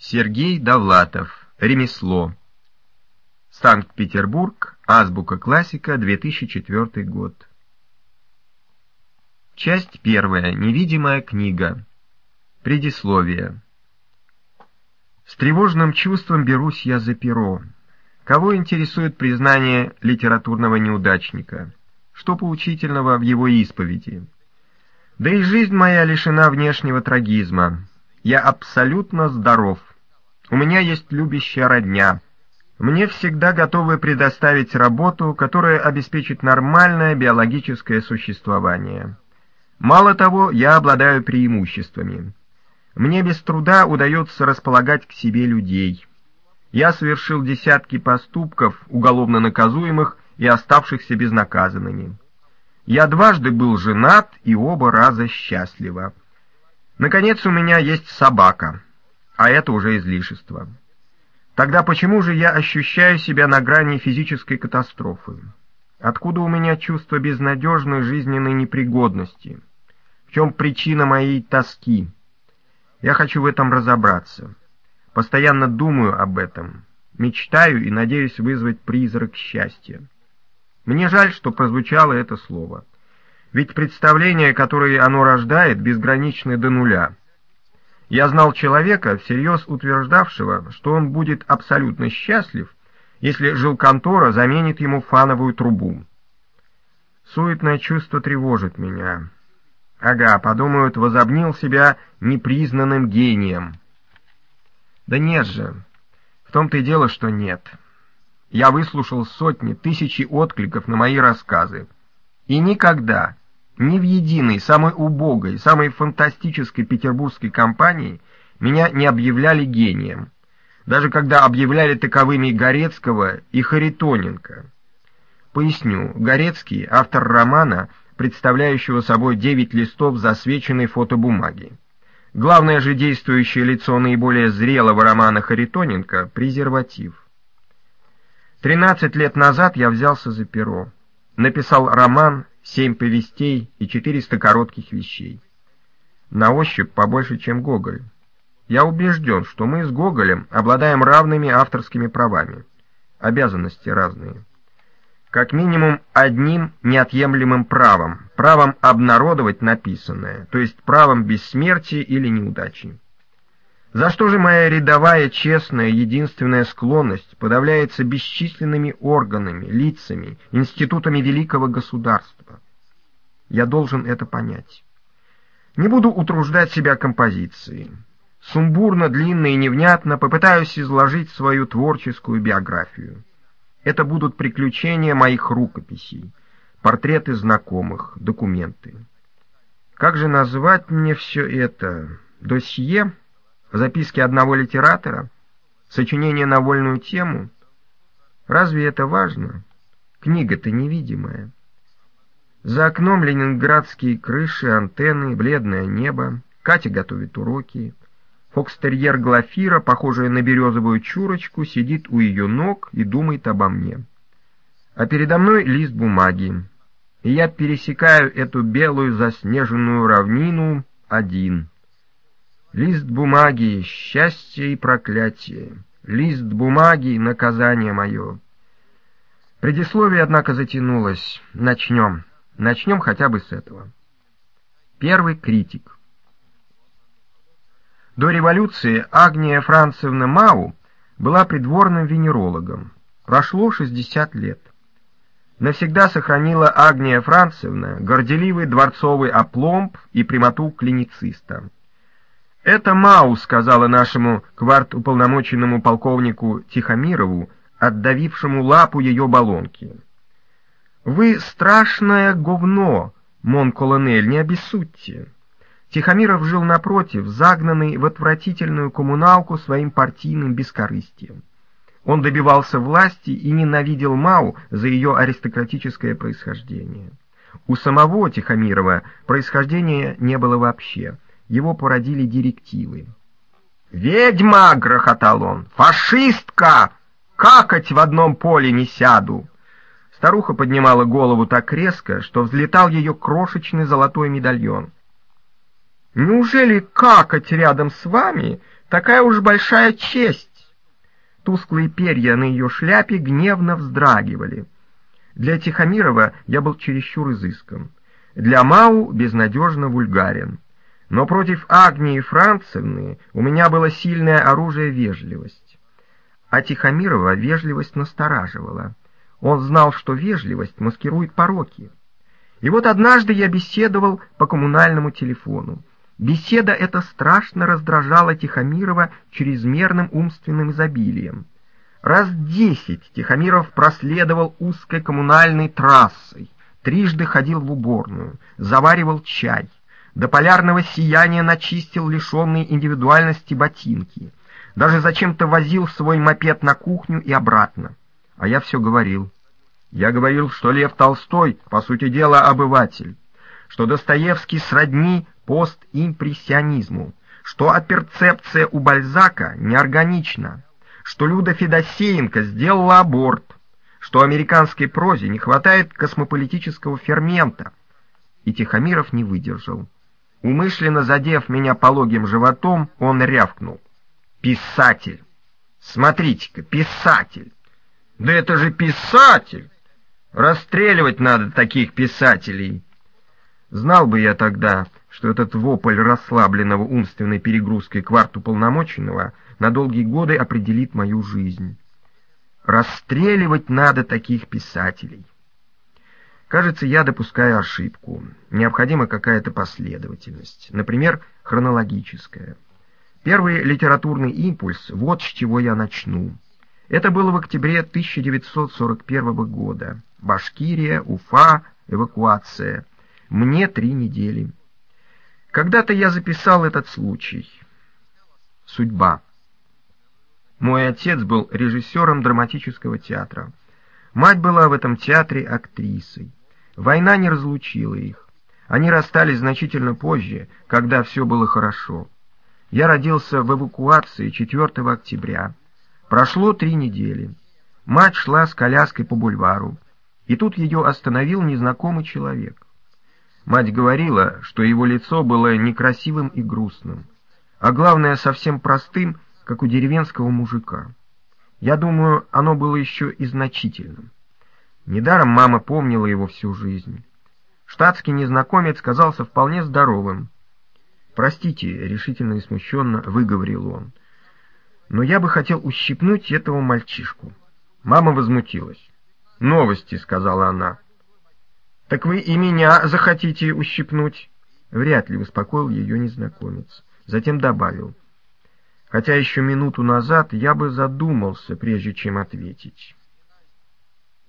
Сергей Довлатов. Ремесло. Санкт-Петербург. Азбука классика. 2004 год. Часть первая. Невидимая книга. Предисловие. С тревожным чувством берусь я за перо. Кого интересует признание литературного неудачника? Что поучительного в его исповеди? Да и жизнь моя лишена внешнего трагизма. Я абсолютно здоров. У меня есть любящая родня. Мне всегда готовы предоставить работу, которая обеспечит нормальное биологическое существование. Мало того, я обладаю преимуществами. Мне без труда удается располагать к себе людей. Я совершил десятки поступков, уголовно наказуемых и оставшихся безнаказанными. Я дважды был женат и оба раза счастлива. Наконец, у меня есть собака а это уже излишество. Тогда почему же я ощущаю себя на грани физической катастрофы? Откуда у меня чувство безнадежной жизненной непригодности? В чем причина моей тоски? Я хочу в этом разобраться. Постоянно думаю об этом. Мечтаю и надеюсь вызвать призрак счастья. Мне жаль, что прозвучало это слово. Ведь представления, которые оно рождает, безграничны до нуля — я знал человека, всерьез утверждавшего, что он будет абсолютно счастлив, если жилконтора заменит ему фановую трубу. Суетное чувство тревожит меня. Ага, подумают, возобнил себя непризнанным гением. Да нет же, в том-то и дело, что нет. Я выслушал сотни, тысячи откликов на мои рассказы. И никогда, ни в единой, самой убогой, самой фантастической петербургской компании меня не объявляли гением, даже когда объявляли таковыми Горецкого и Харитоненко. Поясню, Горецкий — автор романа, представляющего собой девять листов засвеченной фотобумаги. Главное же действующее лицо наиболее зрелого романа Харитоненко — презерватив. Тринадцать лет назад я взялся за перо. Написал роман семь повестей и четыреста коротких вещей. На ощупь побольше, чем Гоголь. Я убежден, что мы с Гоголем обладаем равными авторскими правами. Обязанности разные. Как минимум одним неотъемлемым правом, правом обнародовать написанное, то есть правом бессмертия или неудачи. За что же моя рядовая, честная, единственная склонность подавляется бесчисленными органами, лицами, институтами великого государства? Я должен это понять. Не буду утруждать себя композицией. Сумбурно, длинно и невнятно попытаюсь изложить свою творческую биографию. Это будут приключения моих рукописей, портреты знакомых, документы. Как же назвать мне все это? Досье? Записки одного литератора? Сочинение на вольную тему? Разве это важно? Книга-то невидимая. За окном ленинградские крыши, антенны, бледное небо. Катя готовит уроки. Фокстерьер Глафира, похожая на березовую чурочку, сидит у ее ног и думает обо мне. А передо мной лист бумаги. И я пересекаю эту белую заснеженную равнину один — Лист бумаги — счастье и проклятие. Лист бумаги — наказание мое. Предисловие, однако, затянулось. Начнем. Начнем хотя бы с этого. Первый критик. До революции Агния Францевна Мау была придворным венерологом. Прошло 60 лет. Навсегда сохранила Агния Францевна горделивый дворцовый опломб и прямоту клинициста. «Это Мау», — сказала нашему кварт-уполномоченному полковнику Тихомирову, отдавившему лапу ее баллонки. «Вы страшное говно, мон-колонель, не обессудьте». Тихомиров жил напротив, загнанный в отвратительную коммуналку своим партийным бескорыстием. Он добивался власти и ненавидел Мау за ее аристократическое происхождение. У самого Тихомирова происхождения не было вообще — его породили директивы. «Ведьма!» — грохотал он. «Фашистка! Какать в одном поле не сяду!» Старуха поднимала голову так резко, что взлетал ее крошечный золотой медальон. «Неужели какать рядом с вами Такая уж большая честь!» Тусклые перья на ее шляпе гневно вздрагивали. Для Тихомирова я был чересчур изыскан. Для Мау безнадежно вульгарен. Но против Агнии Францевны у меня было сильное оружие вежливость. А Тихомирова вежливость настораживала. Он знал, что вежливость маскирует пороки. И вот однажды я беседовал по коммунальному телефону. Беседа эта страшно раздражала Тихомирова чрезмерным умственным изобилием. Раз десять Тихомиров проследовал узкой коммунальной трассой, трижды ходил в уборную, заваривал чай, до полярного сияния начистил лишенные индивидуальности ботинки, даже зачем-то возил свой мопед на кухню и обратно. А я все говорил. Я говорил, что Лев Толстой, по сути дела, обыватель, что Достоевский сродни постимпрессионизму, что оперцепция у Бальзака неорганична, что Люда Федосеенко сделала аборт, что американской прозе не хватает космополитического фермента, и Тихомиров не выдержал. Умышленно задев меня пологим животом, он рявкнул. «Писатель! Смотрите-ка, писатель! Да это же писатель! Расстреливать надо таких писателей!» Знал бы я тогда, что этот вопль расслабленного умственной перегрузкой кварту полномоченного на долгие годы определит мою жизнь. Расстреливать надо таких писателей. Кажется, я допускаю ошибку. Необходима какая-то последовательность, например, хронологическая. Первый литературный импульс, вот с чего я начну. Это было в октябре 1941 года. Башкирия, Уфа, эвакуация. Мне три недели. Когда-то я записал этот случай. Судьба. Мой отец был режиссером драматического театра. Мать была в этом театре актрисой. Война не разлучила их. Они расстались значительно позже, когда все было хорошо. Я родился в эвакуации 4 октября. Прошло три недели. Мать шла с коляской по бульвару, и тут ее остановил незнакомый человек. Мать говорила, что его лицо было некрасивым и грустным, а главное, совсем простым, как у деревенского мужика. Я думаю, оно было еще и значительным. Недаром мама помнила его всю жизнь. Штатский незнакомец казался вполне здоровым. «Простите», — решительно и смущенно выговорил он, — «но я бы хотел ущипнуть этого мальчишку». Мама возмутилась. «Новости», — сказала она. «Так вы и меня захотите ущипнуть?» Вряд ли успокоил ее незнакомец. Затем добавил. «Хотя еще минуту назад я бы задумался, прежде чем ответить».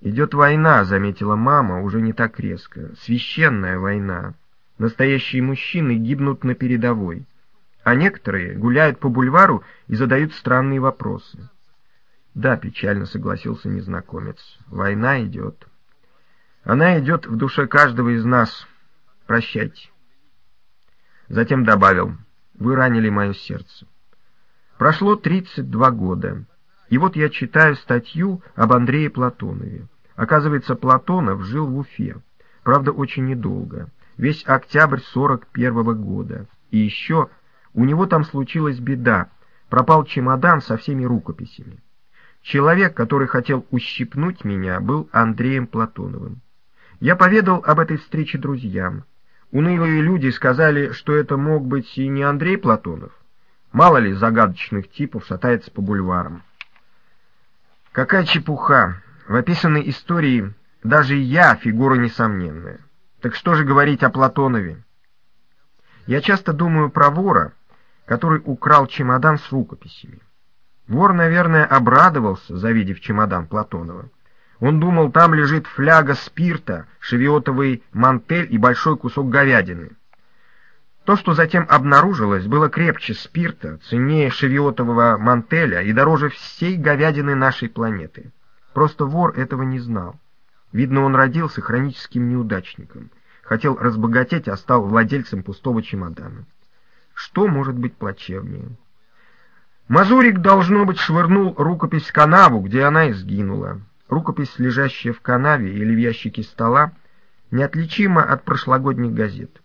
«Идет война», — заметила мама, уже не так резко. «Священная война. Настоящие мужчины гибнут на передовой, а некоторые гуляют по бульвару и задают странные вопросы». «Да», — печально согласился незнакомец, — «война идет». «Она идет в душе каждого из нас. Прощайте». Затем добавил, «Вы ранили мое сердце». Прошло 32 года. И вот я читаю статью об Андрее Платонове. Оказывается, Платонов жил в Уфе. Правда, очень недолго. Весь октябрь 41 -го года. И еще у него там случилась беда. Пропал чемодан со всеми рукописями. Человек, который хотел ущипнуть меня, был Андреем Платоновым. Я поведал об этой встрече друзьям. Унылые люди сказали, что это мог быть и не Андрей Платонов. Мало ли загадочных типов шатается по бульварам. Какая чепуха! В описанной истории даже я фигура несомненная. Так что же говорить о Платонове? Я часто думаю про вора, который украл чемодан с рукописями. Вор, наверное, обрадовался, завидев чемодан Платонова. Он думал, там лежит фляга спирта, шевиотовый мантель и большой кусок говядины. То, что затем обнаружилось, было крепче спирта, ценнее шевиотового мантеля и дороже всей говядины нашей планеты. Просто вор этого не знал. Видно, он родился хроническим неудачником. Хотел разбогатеть, а стал владельцем пустого чемодана. Что может быть плачевнее? Мазурик, должно быть, швырнул рукопись в канаву, где она и сгинула. Рукопись, лежащая в канаве или в ящике стола, неотличима от прошлогодних газет.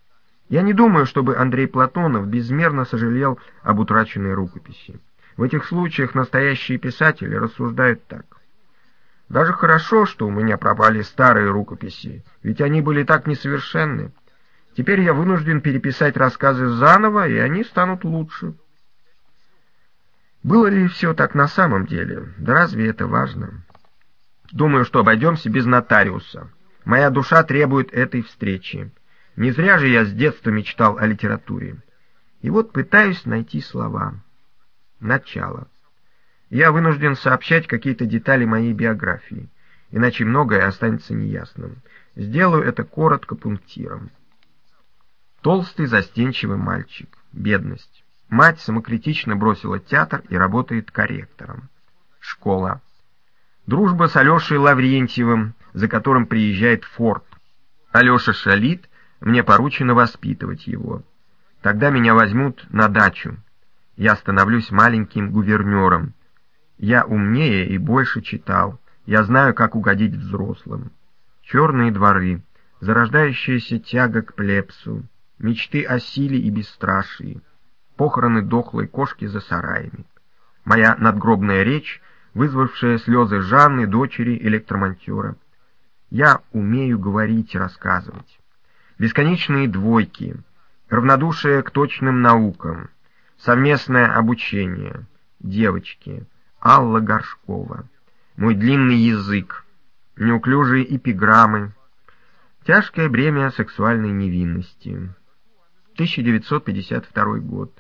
Я не думаю, чтобы Андрей Платонов безмерно сожалел об утраченной рукописи. В этих случаях настоящие писатели рассуждают так. Даже хорошо, что у меня пропали старые рукописи, ведь они были так несовершенны. Теперь я вынужден переписать рассказы заново, и они станут лучше. Было ли все так на самом деле? Да разве это важно? Думаю, что обойдемся без нотариуса. Моя душа требует этой встречи. Не зря же я с детства мечтал о литературе. И вот пытаюсь найти слова. Начало. Я вынужден сообщать какие-то детали моей биографии, иначе многое останется неясным. Сделаю это коротко пунктиром. Толстый застенчивый мальчик. Бедность. Мать самокритично бросила театр и работает корректором. Школа. Дружба с Алешей Лаврентьевым, за которым приезжает Форд. Алеша шалит, мне поручено воспитывать его. Тогда меня возьмут на дачу. Я становлюсь маленьким гувернером. Я умнее и больше читал. Я знаю, как угодить взрослым. Черные дворы, зарождающаяся тяга к плебсу, мечты о силе и бесстрашии, похороны дохлой кошки за сараями. Моя надгробная речь, вызвавшая слезы Жанны, дочери электромонтера. Я умею говорить и рассказывать бесконечные двойки, равнодушие к точным наукам, совместное обучение, девочки, Алла Горшкова, мой длинный язык, неуклюжие эпиграммы, тяжкое бремя сексуальной невинности. 1952 год.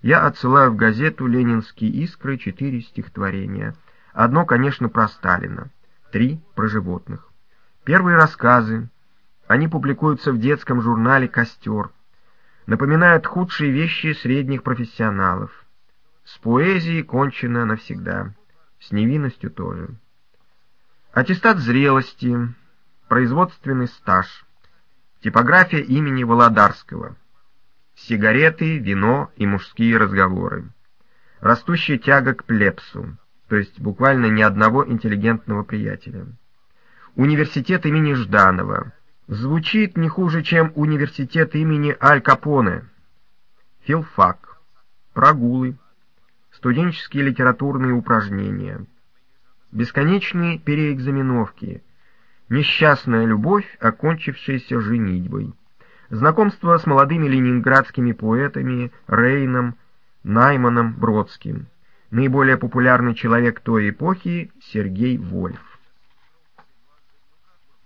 Я отсылаю в газету «Ленинские искры» четыре стихотворения. Одно, конечно, про Сталина, три про животных. Первые рассказы, они публикуются в детском журнале «Костер». Напоминают худшие вещи средних профессионалов. С поэзией кончено навсегда. С невинностью тоже. Аттестат зрелости. Производственный стаж. Типография имени Володарского. Сигареты, вино и мужские разговоры. Растущая тяга к плебсу, то есть буквально ни одного интеллигентного приятеля. Университет имени Жданова Звучит не хуже, чем университет имени Аль Капоне. Филфак. Прогулы. Студенческие литературные упражнения. Бесконечные переэкзаменовки. Несчастная любовь, окончившаяся женитьбой. Знакомство с молодыми ленинградскими поэтами Рейном, Найманом, Бродским. Наиболее популярный человек той эпохи — Сергей Вольф.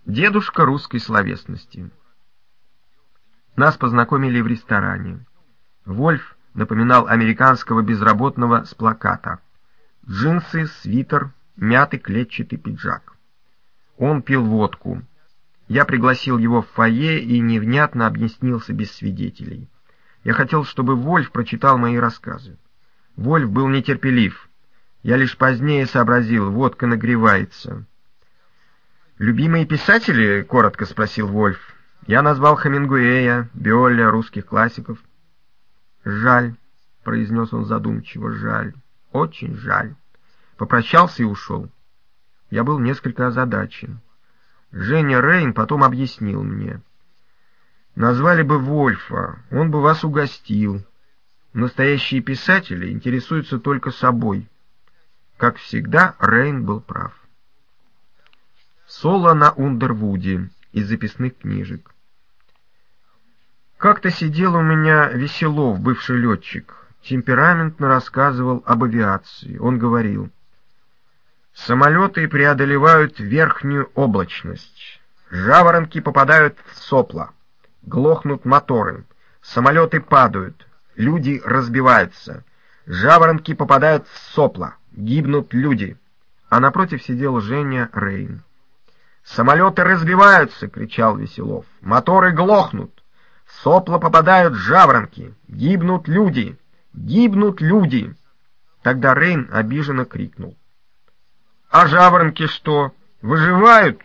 Дедушка русской словесности. Нас познакомили в ресторане. Вольф напоминал американского безработного с плаката. Джинсы, свитер, мятый клетчатый пиджак. Он пил водку. Я пригласил его в фойе и невнятно объяснился без свидетелей. Я хотел, чтобы Вольф прочитал мои рассказы. Вольф был нетерпелив. Я лишь позднее сообразил, водка нагревается. «Любимые писатели?» — коротко спросил Вольф. «Я назвал Хемингуэя, Биолля, русских классиков». «Жаль», — произнес он задумчиво, — «жаль, очень жаль». Попрощался и ушел. Я был несколько озадачен. Женя Рейн потом объяснил мне. «Назвали бы Вольфа, он бы вас угостил. Настоящие писатели интересуются только собой». Как всегда, Рейн был прав. Соло на Ундервуде из записных книжек. Как-то сидел у меня Веселов, бывший летчик, темпераментно рассказывал об авиации. Он говорил, «Самолеты преодолевают верхнюю облачность, жаворонки попадают в сопла, глохнут моторы, самолеты падают, люди разбиваются, жаворонки попадают в сопла, гибнут люди». А напротив сидел Женя Рейн. «Самолеты разбиваются!» — кричал Веселов. «Моторы глохнут! Сопла попадают жаворонки! Гибнут люди! Гибнут люди!» Тогда Рейн обиженно крикнул. «А жаворонки что, выживают?»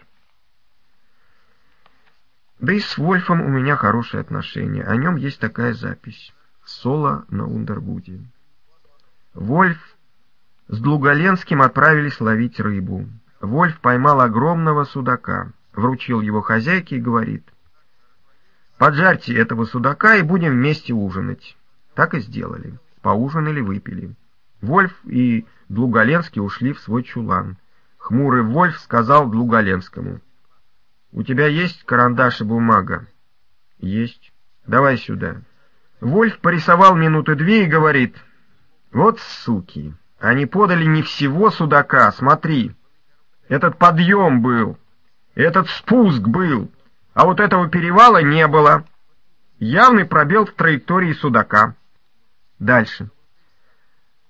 Да и с Вольфом у меня хорошие отношения. О нем есть такая запись. Соло на Ундервуде. Вольф с Длугаленским отправились ловить рыбу. Вольф поймал огромного судака, вручил его хозяйке и говорит, Поджарьте этого судака и будем вместе ужинать. Так и сделали. Поужинали, выпили. Вольф и Длугаленский ушли в свой чулан. Хмурый Вольф сказал Длугаленскому. «У тебя есть карандаш и бумага?» «Есть. Давай сюда». Вольф порисовал минуты две и говорит. «Вот суки, они подали не всего судака, смотри. Этот подъем был, этот спуск был, а вот этого перевала не было. Явный пробел в траектории судака». Дальше.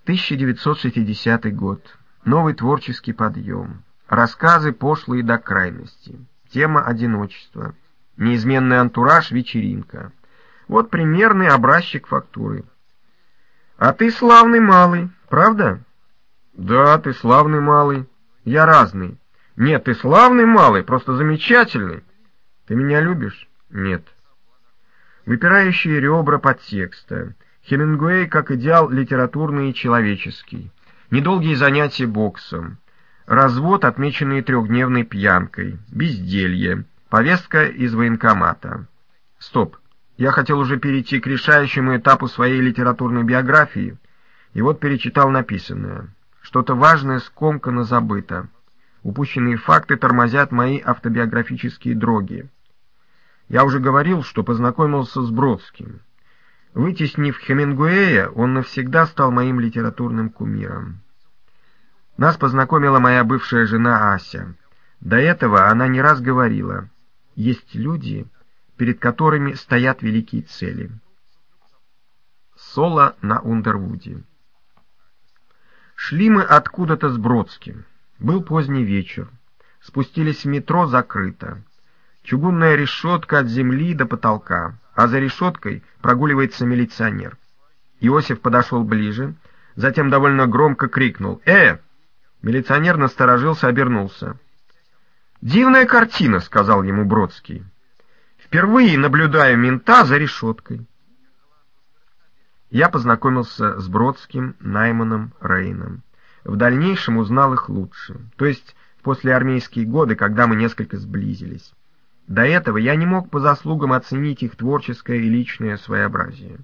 1960 год. Новый творческий подъем. Рассказы пошлые до крайности. Тема одиночества. Неизменный антураж вечеринка. Вот примерный образчик фактуры. А ты славный малый, правда? Да, ты славный малый. Я разный. Нет, ты славный малый, просто замечательный. Ты меня любишь? Нет. Выпирающие ребра подтекста. Хемингуэй как идеал литературный и человеческий. Недолгие занятия боксом. Развод, отмеченный трехдневной пьянкой. Безделье. Повестка из военкомата. Стоп. Я хотел уже перейти к решающему этапу своей литературной биографии, и вот перечитал написанное. Что-то важное скомкано забыто. Упущенные факты тормозят мои автобиографические дроги. Я уже говорил, что познакомился с Бродским. Вытеснив Хемингуэя, он навсегда стал моим литературным кумиром. Нас познакомила моя бывшая жена Ася. До этого она не раз говорила, есть люди, перед которыми стоят великие цели. Соло на Ундервуде. Шли мы откуда-то с Бродским. Был поздний вечер. Спустились в метро закрыто. Чугунная решетка от земли до потолка а за решеткой прогуливается милиционер. Иосиф подошел ближе, затем довольно громко крикнул «Э!». Милиционер насторожился, обернулся. «Дивная картина», — сказал ему Бродский. «Впервые наблюдаю мента за решеткой». Я познакомился с Бродским, Найманом, Рейном. В дальнейшем узнал их лучше, то есть после армейские годы, когда мы несколько сблизились. До этого я не мог по заслугам оценить их творческое и личное своеобразие.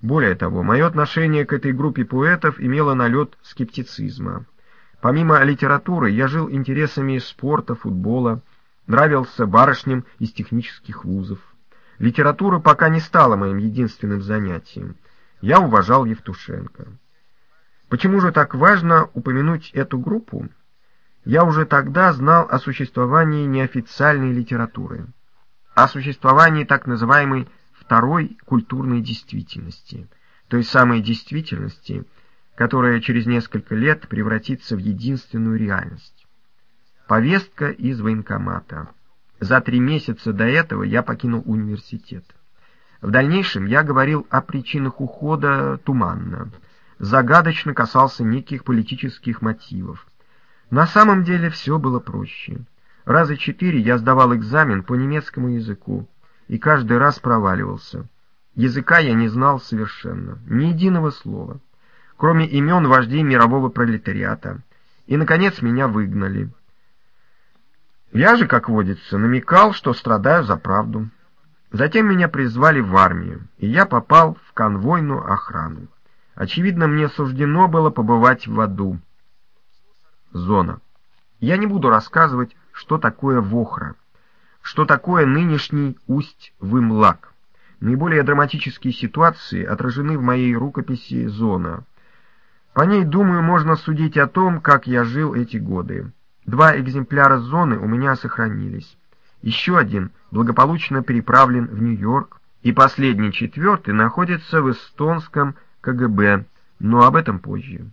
Более того, мое отношение к этой группе поэтов имело налет скептицизма. Помимо литературы, я жил интересами спорта, футбола, нравился барышням из технических вузов. Литература пока не стала моим единственным занятием. Я уважал Евтушенко. Почему же так важно упомянуть эту группу? Я уже тогда знал о существовании неофициальной литературы, о существовании так называемой второй культурной действительности, той самой действительности, которая через несколько лет превратится в единственную реальность. Повестка из военкомата. За три месяца до этого я покинул университет. В дальнейшем я говорил о причинах ухода туманно, загадочно касался неких политических мотивов. На самом деле все было проще. Раза четыре я сдавал экзамен по немецкому языку, и каждый раз проваливался. Языка я не знал совершенно, ни единого слова, кроме имен вождей мирового пролетариата. И, наконец, меня выгнали. Я же, как водится, намекал, что страдаю за правду. Затем меня призвали в армию, и я попал в конвойную охрану. Очевидно, мне суждено было побывать в аду зона. Я не буду рассказывать, что такое Вохра, что такое нынешний Усть-Вымлак. Наиболее драматические ситуации отражены в моей рукописи «Зона». По ней, думаю, можно судить о том, как я жил эти годы. Два экземпляра «Зоны» у меня сохранились. Еще один благополучно переправлен в Нью-Йорк, и последний, четвертый, находится в эстонском КГБ, но об этом позже.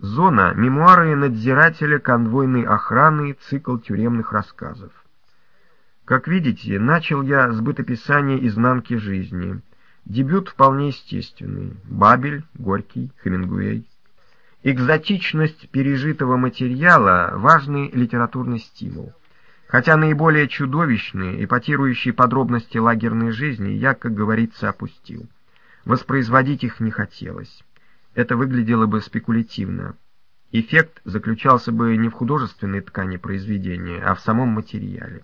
Зона. Мемуары надзирателя конвойной охраны. Цикл тюремных рассказов. Как видите, начал я с бытописания изнанки жизни. Дебют вполне естественный. Бабель, Горький, Хемингуэй. Экзотичность пережитого материала – важный литературный стимул. Хотя наиболее чудовищные, эпатирующие подробности лагерной жизни я, как говорится, опустил. Воспроизводить их не хотелось это выглядело бы спекулятивно. Эффект заключался бы не в художественной ткани произведения, а в самом материале.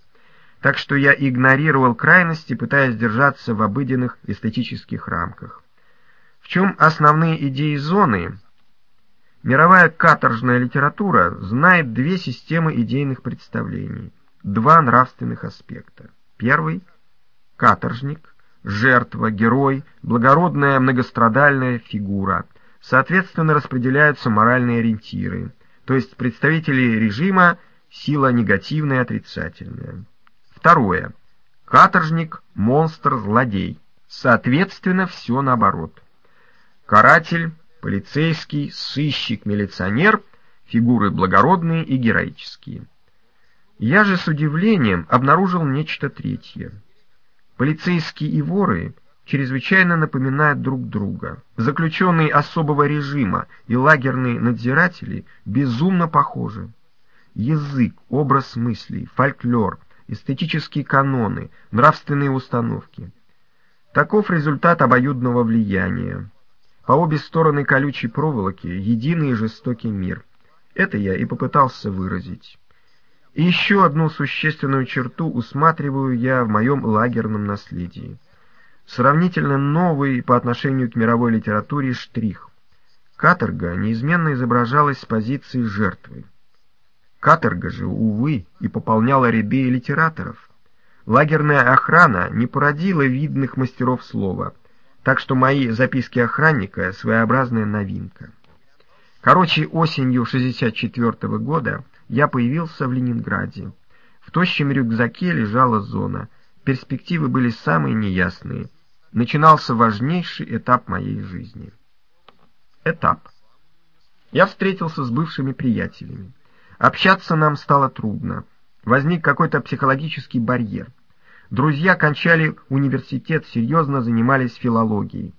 так что я игнорировал крайности, пытаясь держаться в обыденных эстетических рамках. В чем основные идеи зоны? Мировая каторжная литература знает две системы идейных представлений, два нравственных аспекта. Первый – каторжник, жертва, герой, благородная многострадальная фигура. Соответственно, распределяются моральные ориентиры, то есть представители режима – сила негативная отрицательная. Второе. Каторжник, монстр, злодей. Соответственно, все наоборот. Каратель, полицейский, сыщик, милиционер — фигуры благородные и героические. Я же с удивлением обнаружил нечто третье. Полицейские и воры чрезвычайно напоминают друг друга. Заключенные особого режима и лагерные надзиратели безумно похожи. Язык, образ мыслей, фольклор, эстетические каноны, нравственные установки. Таков результат обоюдного влияния. По обе стороны колючей проволоки единый и жестокий мир. Это я и попытался выразить. И еще одну существенную черту усматриваю я в моем лагерном наследии. Сравнительно новый по отношению к мировой литературе штрих. Каторга неизменно изображалась с позиции жертвы. Каторга же, увы, и пополняла ряды литераторов. Лагерная охрана не породила видных мастеров слова, так что мои записки охранника — своеобразная новинка. Короче, осенью 64 -го года я появился в Ленинграде. В тощем рюкзаке лежала зона. Перспективы были самые неясные. Начинался важнейший этап моей жизни. Этап. Я встретился с бывшими приятелями. Общаться нам стало трудно. Возник какой-то психологический барьер. Друзья кончали университет, серьезно занимались филологией.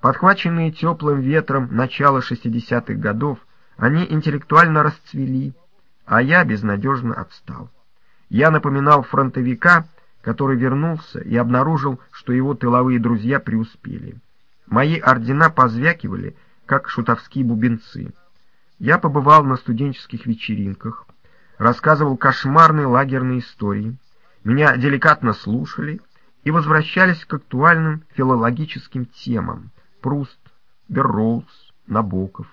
Подхваченные теплым ветром начала 60-х годов, они интеллектуально расцвели, а я безнадежно отстал. Я напоминал фронтовика, который вернулся и обнаружил, что его тыловые друзья преуспели. Мои ордена позвякивали, как шутовские бубенцы. Я побывал на студенческих вечеринках, рассказывал кошмарные лагерные истории, меня деликатно слушали и возвращались к актуальным филологическим темам Пруст, Берроуз, Набоков.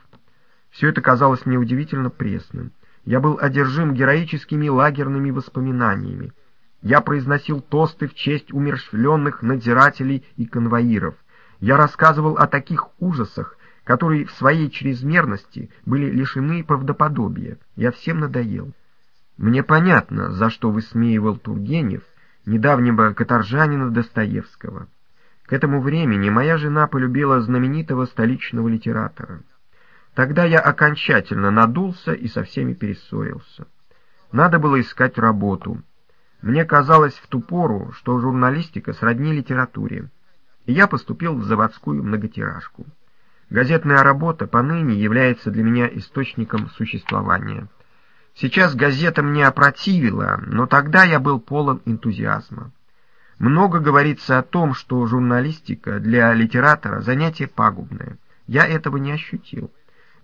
Все это казалось мне удивительно пресным. Я был одержим героическими лагерными воспоминаниями. Я произносил тосты в честь умершвленных надзирателей и конвоиров. Я рассказывал о таких ужасах, которые в своей чрезмерности были лишены правдоподобия. Я всем надоел. Мне понятно, за что высмеивал Тургенев недавнего каторжанина Достоевского. К этому времени моя жена полюбила знаменитого столичного литератора. Тогда я окончательно надулся и со всеми перессорился. Надо было искать работу. Мне казалось в ту пору, что журналистика сродни литературе, и я поступил в заводскую многотиражку. Газетная работа поныне является для меня источником существования. Сейчас газета мне опротивила, но тогда я был полон энтузиазма. Много говорится о том, что журналистика для литератора занятие пагубное. Я этого не ощутил.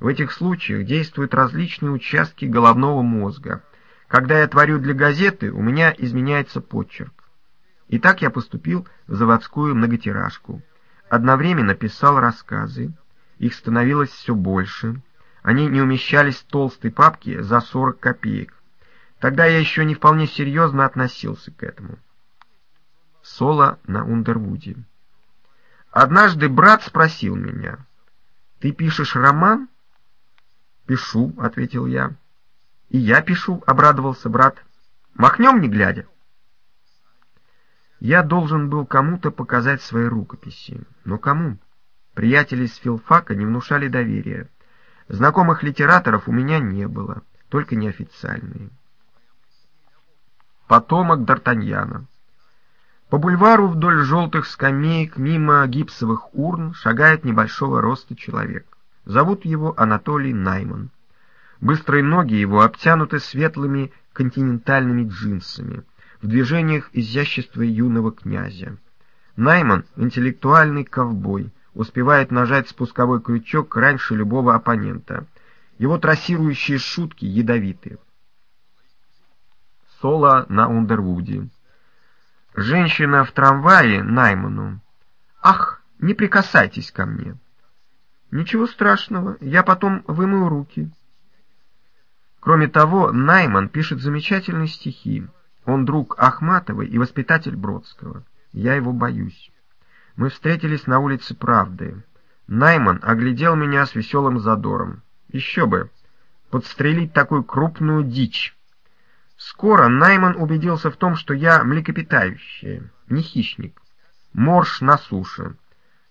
В этих случаях действуют различные участки головного мозга. Когда я творю для газеты, у меня изменяется почерк. И так я поступил в заводскую многотиражку. Одновременно писал рассказы, их становилось все больше. Они не умещались в толстой папке за 40 копеек. Тогда я еще не вполне серьезно относился к этому. Соло на Ундервуде. Однажды брат спросил меня, «Ты пишешь роман?» «Пишу», — ответил я. «И я пишу», — обрадовался брат. «Махнем, не глядя». Я должен был кому-то показать свои рукописи. Но кому? Приятели из филфака не внушали доверия. Знакомых литераторов у меня не было, только неофициальные. Потомок Д'Артаньяна. По бульвару вдоль желтых скамеек мимо гипсовых урн шагает небольшого роста человек. Зовут его Анатолий Найман. Быстрые ноги его обтянуты светлыми континентальными джинсами, в движениях изящества юного князя. Найман — интеллектуальный ковбой, успевает нажать спусковой крючок раньше любого оппонента. Его трассирующие шутки ядовиты. Соло на Ундервуде. Женщина в трамвае Найману. «Ах, не прикасайтесь ко мне!» «Ничего страшного, я потом вымою руки». Кроме того, Найман пишет замечательные стихи. Он друг Ахматовой и воспитатель Бродского. Я его боюсь. Мы встретились на улице Правды. Найман оглядел меня с веселым задором. Еще бы, подстрелить такую крупную дичь. Скоро Найман убедился в том, что я млекопитающее, не хищник. Морж на суше,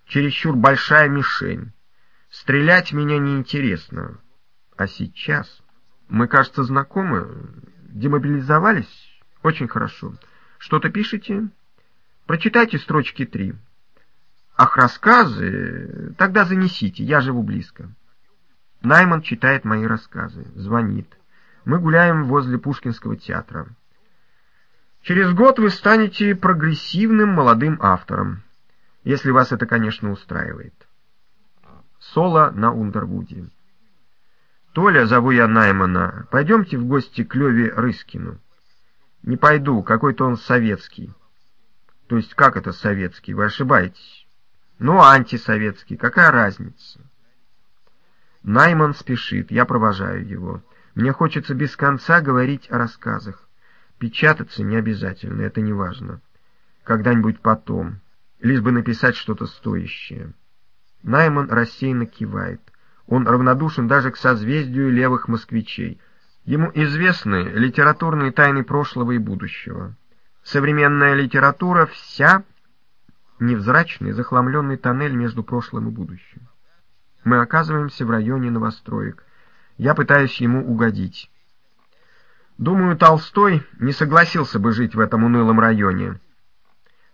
чересчур большая мишень. Стрелять меня неинтересно. А сейчас... Мы, кажется, знакомы. Демобилизовались? Очень хорошо. Что-то пишете? Прочитайте строчки три. Ах, рассказы? Тогда занесите, я живу близко. Найман читает мои рассказы, звонит. Мы гуляем возле Пушкинского театра. Через год вы станете прогрессивным молодым автором, если вас это, конечно, устраивает. Соло на Ундервуде. Толя, зову я Наймана, пойдемте в гости к Леве Рыскину. Не пойду, какой-то он советский. То есть как это советский? Вы ошибаетесь. Ну, антисоветский, какая разница? Найман спешит, я провожаю его. Мне хочется без конца говорить о рассказах. Печататься не обязательно, это не важно. Когда-нибудь потом, лишь бы написать что-то стоящее. Найман рассеянно кивает. Он равнодушен даже к созвездию левых москвичей. Ему известны литературные тайны прошлого и будущего. Современная литература вся невзрачный, захламленный тоннель между прошлым и будущим. Мы оказываемся в районе новостроек. Я пытаюсь ему угодить. Думаю, Толстой не согласился бы жить в этом унылом районе.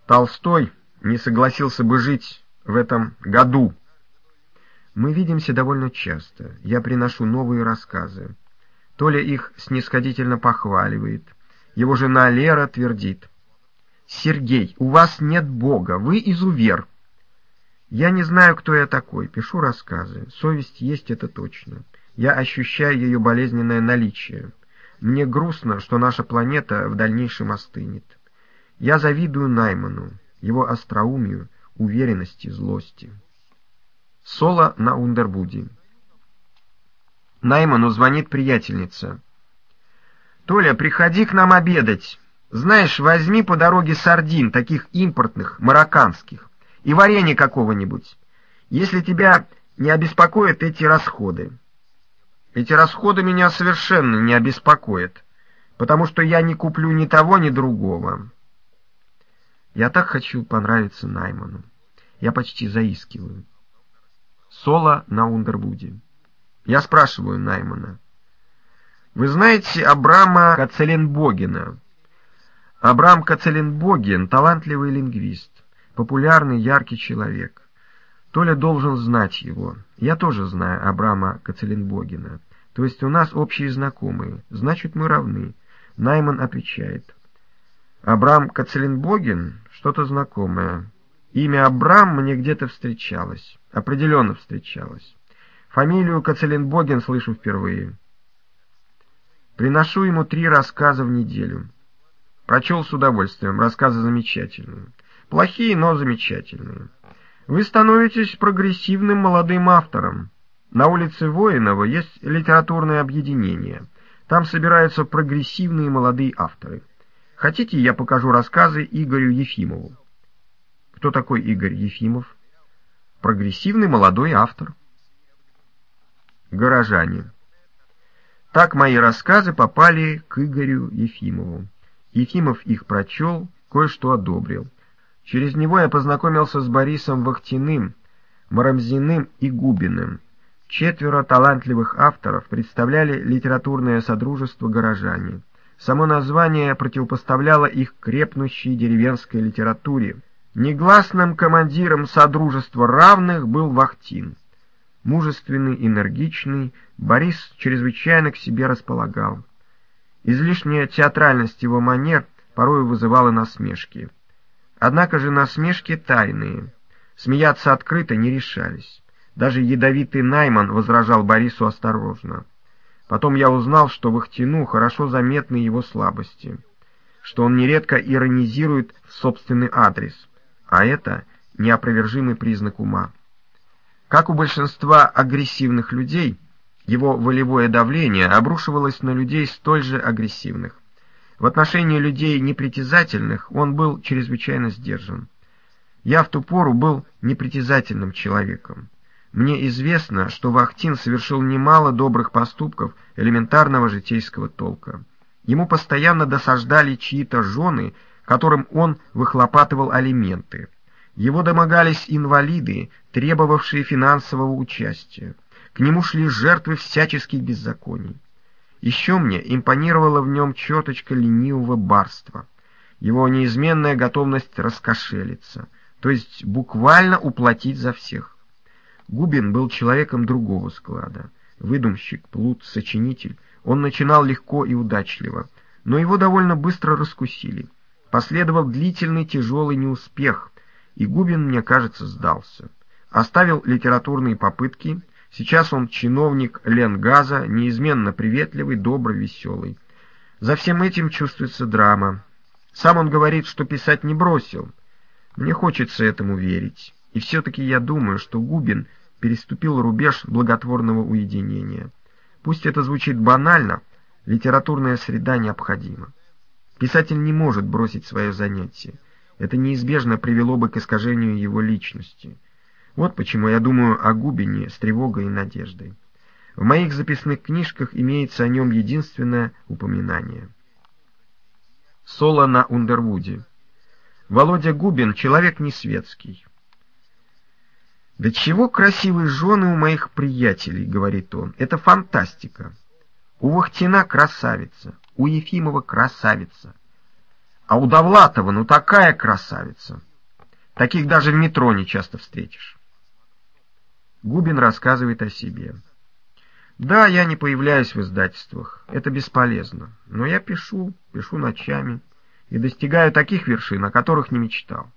Толстой не согласился бы жить в этом году. Мы видимся довольно часто. Я приношу новые рассказы. Толя их снисходительно похваливает. Его жена Лера твердит. «Сергей, у вас нет Бога, вы изувер». Я не знаю, кто я такой, пишу рассказы. Совесть есть, это точно. Я ощущаю ее болезненное наличие. Мне грустно, что наша планета в дальнейшем остынет. Я завидую Найману, его остроумию, уверенности, злости. Соло на Ундербуде. Найману звонит приятельница. «Толя, приходи к нам обедать. Знаешь, возьми по дороге сардин, таких импортных, марокканских и варенье какого-нибудь, если тебя не обеспокоят эти расходы. Эти расходы меня совершенно не обеспокоят, потому что я не куплю ни того, ни другого. Я так хочу понравиться Найману. Я почти заискиваю. Соло на Ундервуде. Я спрашиваю Наймана. Вы знаете Абрама Кацеленбогена? Абрам Кацеленбоген — талантливый лингвист популярный, яркий человек. Толя должен знать его. Я тоже знаю Абрама Кацеленбогена. То есть у нас общие знакомые. Значит, мы равны. Найман отвечает. Абрам Кацеленбоген? Что-то знакомое. Имя Абрам мне где-то встречалось. Определенно встречалось. Фамилию Кацеленбоген слышу впервые. Приношу ему три рассказа в неделю. Прочел с удовольствием, рассказы замечательные. Плохие, но замечательные. Вы становитесь прогрессивным молодым автором. На улице Воинова есть литературное объединение. Там собираются прогрессивные молодые авторы. Хотите, я покажу рассказы Игорю Ефимову? Кто такой Игорь Ефимов? Прогрессивный молодой автор. Горожане. Так мои рассказы попали к Игорю Ефимову. Ефимов их прочел, кое-что одобрил. Через него я познакомился с Борисом Вахтиным, Марамзиным и Губиным. Четверо талантливых авторов представляли литературное содружество «Горожане». Само название противопоставляло их крепнущей деревенской литературе. Негласным командиром Содружества равных был Вахтин. Мужественный, энергичный, Борис чрезвычайно к себе располагал. Излишняя театральность его манер порой вызывала насмешки. Однако же насмешки тайные. Смеяться открыто не решались. Даже ядовитый Найман возражал Борису осторожно. Потом я узнал, что в Ахтину хорошо заметны его слабости, что он нередко иронизирует в собственный адрес, а это неопровержимый признак ума. Как у большинства агрессивных людей, его волевое давление обрушивалось на людей столь же агрессивных. В отношении людей непритязательных он был чрезвычайно сдержан. Я в ту пору был непритязательным человеком. Мне известно, что Вахтин совершил немало добрых поступков элементарного житейского толка. Ему постоянно досаждали чьи-то жены, которым он выхлопатывал алименты. Его домогались инвалиды, требовавшие финансового участия. К нему шли жертвы всяческих беззаконий. Еще мне импонировала в нем черточка ленивого барства, его неизменная готовность раскошелиться, то есть буквально уплатить за всех. Губин был человеком другого склада. Выдумщик, плут, сочинитель. Он начинал легко и удачливо, но его довольно быстро раскусили. Последовал длительный тяжелый неуспех, и Губин, мне кажется, сдался. Оставил литературные попытки, сейчас он чиновник Ленгаза, неизменно приветливый, добрый, веселый. За всем этим чувствуется драма. Сам он говорит, что писать не бросил. Мне хочется этому верить. И все-таки я думаю, что Губин переступил рубеж благотворного уединения. Пусть это звучит банально, литературная среда необходима. Писатель не может бросить свое занятие. Это неизбежно привело бы к искажению его личности. Вот почему я думаю о Губине с тревогой и надеждой. В моих записных книжках имеется о нем единственное упоминание. Соло на Ундервуде. Володя Губин — человек не светский. «Да чего красивые жены у моих приятелей», — говорит он, — «это фантастика. У Вахтина красавица, у Ефимова красавица, а у Довлатова ну такая красавица. Таких даже в метро не часто встретишь». Губин рассказывает о себе. «Да, я не появляюсь в издательствах, это бесполезно, но я пишу, пишу ночами и достигаю таких вершин, о которых не мечтал.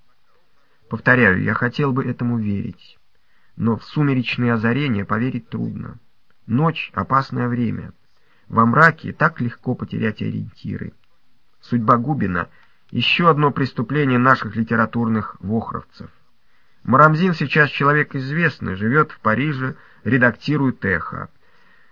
Повторяю, я хотел бы этому верить но в сумеречные озарения поверить трудно. Ночь — опасное время. Во мраке так легко потерять ориентиры. Судьба Губина — еще одно преступление наших литературных вохровцев. Марамзин сейчас человек известный, живет в Париже, редактирует «Эхо».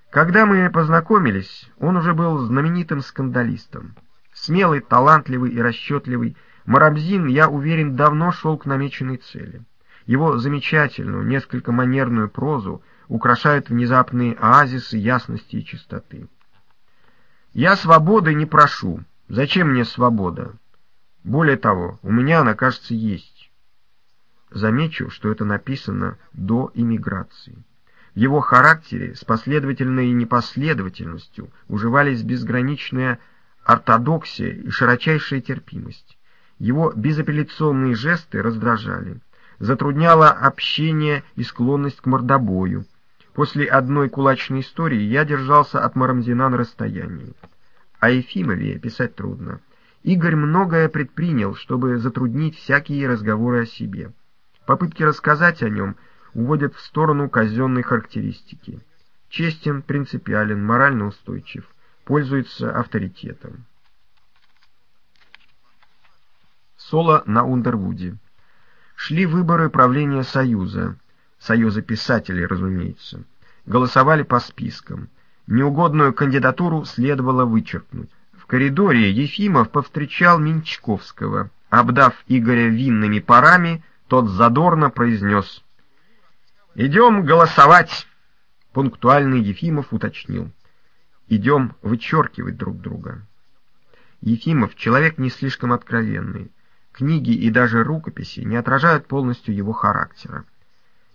Когда мы познакомились, он уже был знаменитым скандалистом. Смелый, талантливый и расчетливый, Марамзин, я уверен, давно шел к намеченной цели. Его замечательную, несколько манерную прозу украшают внезапные оазисы ясности и чистоты. «Я свободы не прошу. Зачем мне свобода? Более того, у меня она, кажется, есть». Замечу, что это написано до иммиграции. В его характере с последовательной непоследовательностью уживались безграничная ортодоксия и широчайшая терпимость. Его безапелляционные жесты раздражали затрудняло общение и склонность к мордобою. После одной кулачной истории я держался от Марамзина на расстоянии. О Ефимове писать трудно. Игорь многое предпринял, чтобы затруднить всякие разговоры о себе. Попытки рассказать о нем уводят в сторону казенной характеристики. Честен, принципиален, морально устойчив, пользуется авторитетом. Соло на Ундервуде Шли выборы правления Союза, Союза писателей, разумеется. Голосовали по спискам. Неугодную кандидатуру следовало вычеркнуть. В коридоре Ефимов повстречал Минчковского. Обдав Игоря винными парами, тот задорно произнес «Идем голосовать!» Пунктуальный Ефимов уточнил. «Идем вычеркивать друг друга». Ефимов — человек не слишком откровенный. Книги и даже рукописи не отражают полностью его характера.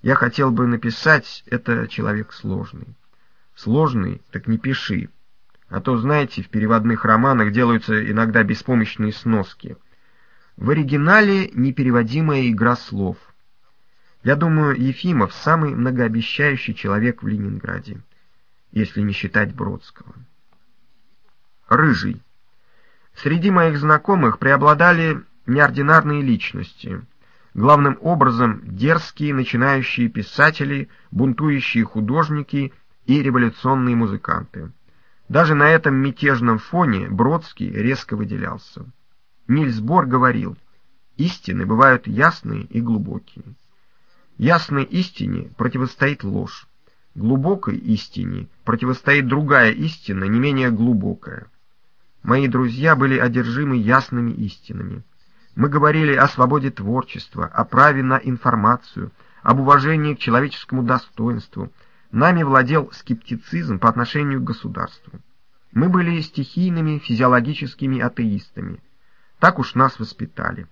Я хотел бы написать «это человек сложный». Сложный, так не пиши. А то, знаете, в переводных романах делаются иногда беспомощные сноски. В оригинале непереводимая игра слов. Я думаю, Ефимов самый многообещающий человек в Ленинграде, если не считать Бродского. Рыжий. Среди моих знакомых преобладали неординарные личности, главным образом дерзкие начинающие писатели, бунтующие художники и революционные музыканты. Даже на этом мятежном фоне Бродский резко выделялся. Нильс Бор говорил, истины бывают ясные и глубокие. Ясной истине противостоит ложь. Глубокой истине противостоит другая истина, не менее глубокая. Мои друзья были одержимы ясными истинами. Мы говорили о свободе творчества, о праве на информацию, об уважении к человеческому достоинству. Нами владел скептицизм по отношению к государству. Мы были стихийными физиологическими атеистами. Так уж нас воспитали.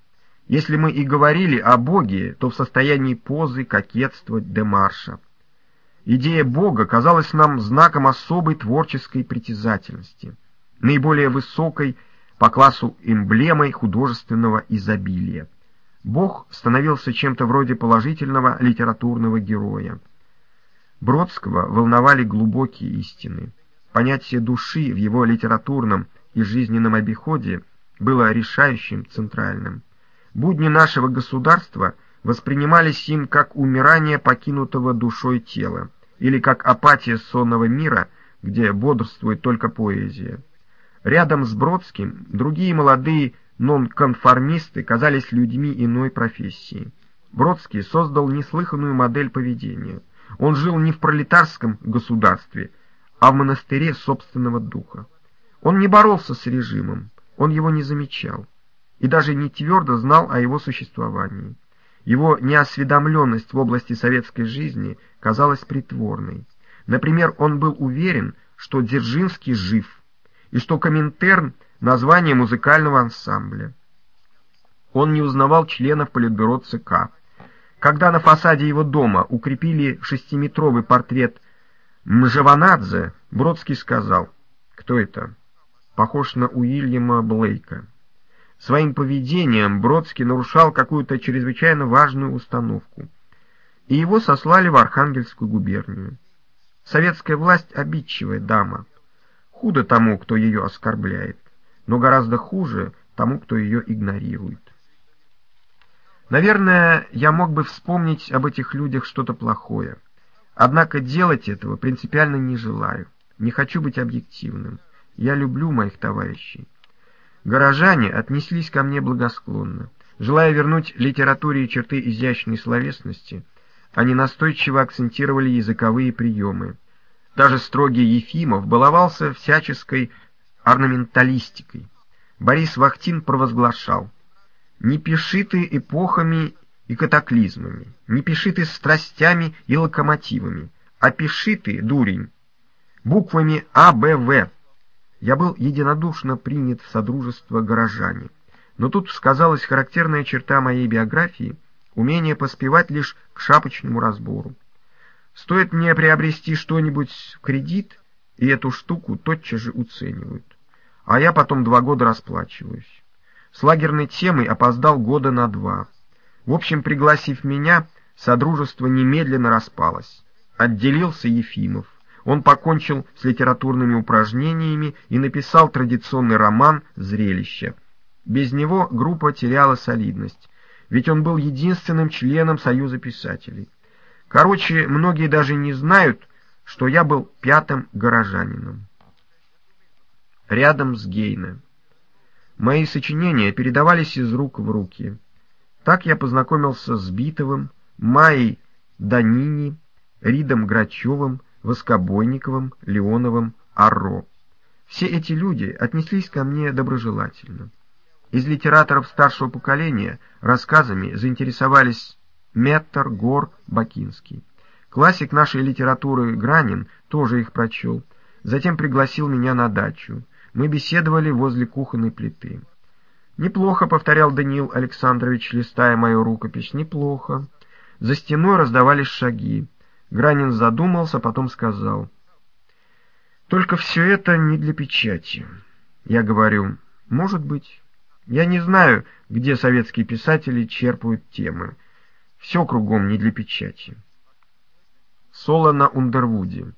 Если мы и говорили о Боге, то в состоянии позы, кокетства, демарша. Идея Бога казалась нам знаком особой творческой притязательности, наиболее высокой по классу эмблемой художественного изобилия. Бог становился чем-то вроде положительного литературного героя. Бродского волновали глубокие истины. Понятие души в его литературном и жизненном обиходе было решающим, центральным. Будни нашего государства воспринимались им как умирание покинутого душой тела, или как апатия сонного мира, где бодрствует только поэзия. Рядом с Бродским другие молодые нонконформисты казались людьми иной профессии. Бродский создал неслыханную модель поведения. Он жил не в пролетарском государстве, а в монастыре собственного духа. Он не боролся с режимом, он его не замечал и даже не твердо знал о его существовании. Его неосведомленность в области советской жизни казалась притворной. Например, он был уверен, что Дзержинский жив, и что Коминтерн — название музыкального ансамбля. Он не узнавал членов Политбюро ЦК. Когда на фасаде его дома укрепили шестиметровый портрет Мжаванадзе, Бродский сказал, «Кто это?» «Похож на Уильяма Блейка». Своим поведением Бродский нарушал какую-то чрезвычайно важную установку, и его сослали в Архангельскую губернию. Советская власть — обидчивая дама. Худо тому, кто ее оскорбляет, но гораздо хуже тому, кто ее игнорирует. Наверное, я мог бы вспомнить об этих людях что-то плохое. Однако делать этого принципиально не желаю. Не хочу быть объективным. Я люблю моих товарищей. Горожане отнеслись ко мне благосклонно. Желая вернуть литературе черты изящной словесности, они настойчиво акцентировали языковые приемы. Даже строгий Ефимов баловался всяческой орнаменталистикой. Борис Вахтин провозглашал «Не пиши ты эпохами и катаклизмами, не пиши ты страстями и локомотивами, а пиши ты, дурень, буквами А, Б, В, я был единодушно принят в содружество горожане. Но тут сказалась характерная черта моей биографии — умение поспевать лишь к шапочному разбору. Стоит мне приобрести что-нибудь в кредит, и эту штуку тотчас же уценивают. А я потом два года расплачиваюсь. С лагерной темой опоздал года на два. В общем, пригласив меня, содружество немедленно распалось. Отделился Ефимов. Он покончил с литературными упражнениями и написал традиционный роман «Зрелище». Без него группа теряла солидность, ведь он был единственным членом Союза писателей. Короче, многие даже не знают, что я был пятым горожанином. Рядом с Гейне. Мои сочинения передавались из рук в руки. Так я познакомился с Битовым, Майей Данини, Ридом Грачевым, Воскобойниковым, Леоновым, Арро. Все эти люди отнеслись ко мне доброжелательно. Из литераторов старшего поколения рассказами заинтересовались Меттер, Гор, Бакинский. Классик нашей литературы Гранин тоже их прочел. Затем пригласил меня на дачу. Мы беседовали возле кухонной плиты. «Неплохо», — повторял Даниил Александрович, листая мою рукопись, — «неплохо». За стеной раздавались шаги. Гранин задумался, потом сказал. «Только все это не для печати». Я говорю, «Может быть. Я не знаю, где советские писатели черпают темы. Все кругом не для печати». Соло на Ундервуде.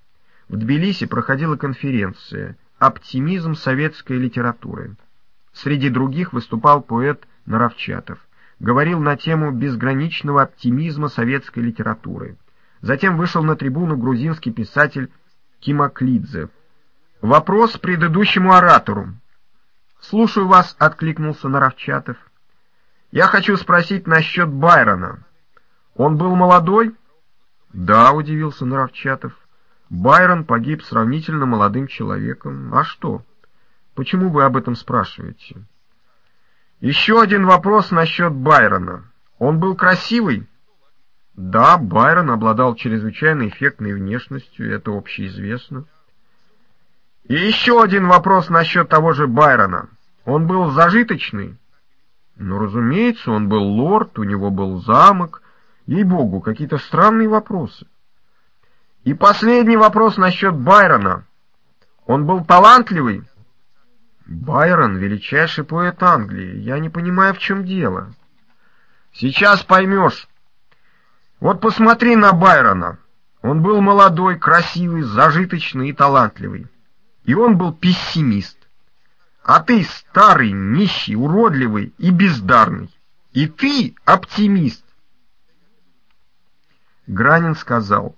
В Тбилиси проходила конференция «Оптимизм советской литературы». Среди других выступал поэт Наровчатов. Говорил на тему безграничного оптимизма советской литературы. Затем вышел на трибуну грузинский писатель Кимаклидзе. Вопрос предыдущему оратору. «Слушаю вас», — откликнулся Наровчатов. «Я хочу спросить насчет Байрона. Он был молодой?» «Да», — удивился Наровчатов. «Байрон погиб сравнительно молодым человеком. А что? Почему вы об этом спрашиваете?» «Еще один вопрос насчет Байрона. Он был красивый?» «Да, Байрон обладал чрезвычайно эффектной внешностью, это общеизвестно». «И еще один вопрос насчет того же Байрона. Он был зажиточный?» «Ну, разумеется, он был лорд, у него был замок, Ей-богу, какие-то странные вопросы. И последний вопрос насчет Байрона. Он был талантливый? Байрон — величайший поэт Англии. Я не понимаю, в чем дело. Сейчас поймешь. Вот посмотри на Байрона. Он был молодой, красивый, зажиточный и талантливый. И он был пессимист. А ты старый, нищий, уродливый и бездарный. И ты оптимист. Гранин сказал,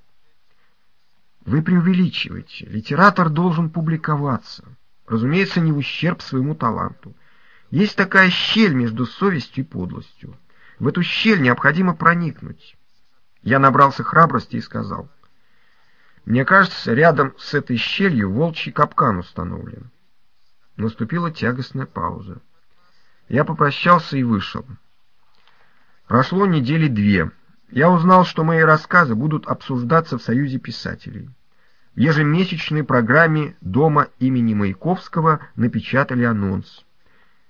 «Вы преувеличиваете. Литератор должен публиковаться. Разумеется, не в ущерб своему таланту. Есть такая щель между совестью и подлостью. В эту щель необходимо проникнуть». Я набрался храбрости и сказал, «Мне кажется, рядом с этой щелью волчий капкан установлен». Наступила тягостная пауза. Я попрощался и вышел. Прошло недели две — я узнал, что мои рассказы будут обсуждаться в Союзе писателей. В ежемесячной программе Дома имени Маяковского напечатали анонс.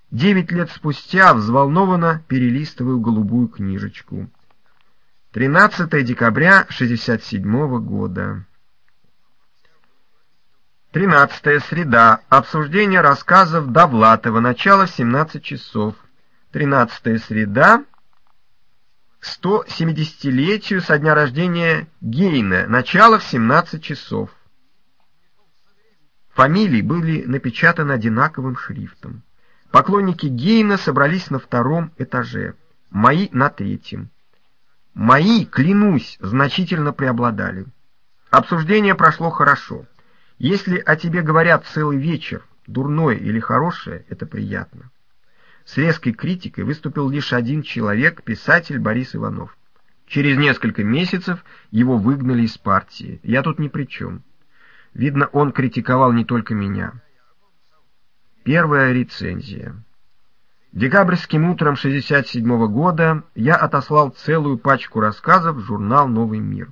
Девять лет спустя взволнованно перелистываю голубую книжечку. 13 декабря 67 года. 13 среда. Обсуждение рассказов Довлатова. Начало в 17 часов. 13 среда. 170-летию со дня рождения Гейна, начало в 17 часов. Фамилии были напечатаны одинаковым шрифтом. Поклонники Гейна собрались на втором этаже, мои на третьем. Мои, клянусь, значительно преобладали. Обсуждение прошло хорошо. Если о тебе говорят целый вечер, дурное или хорошее, это приятно. С резкой критикой выступил лишь один человек, писатель Борис Иванов. Через несколько месяцев его выгнали из партии. Я тут ни при чем. Видно, он критиковал не только меня. Первая рецензия. Декабрьским утром 67 -го года я отослал целую пачку рассказов в журнал «Новый мир».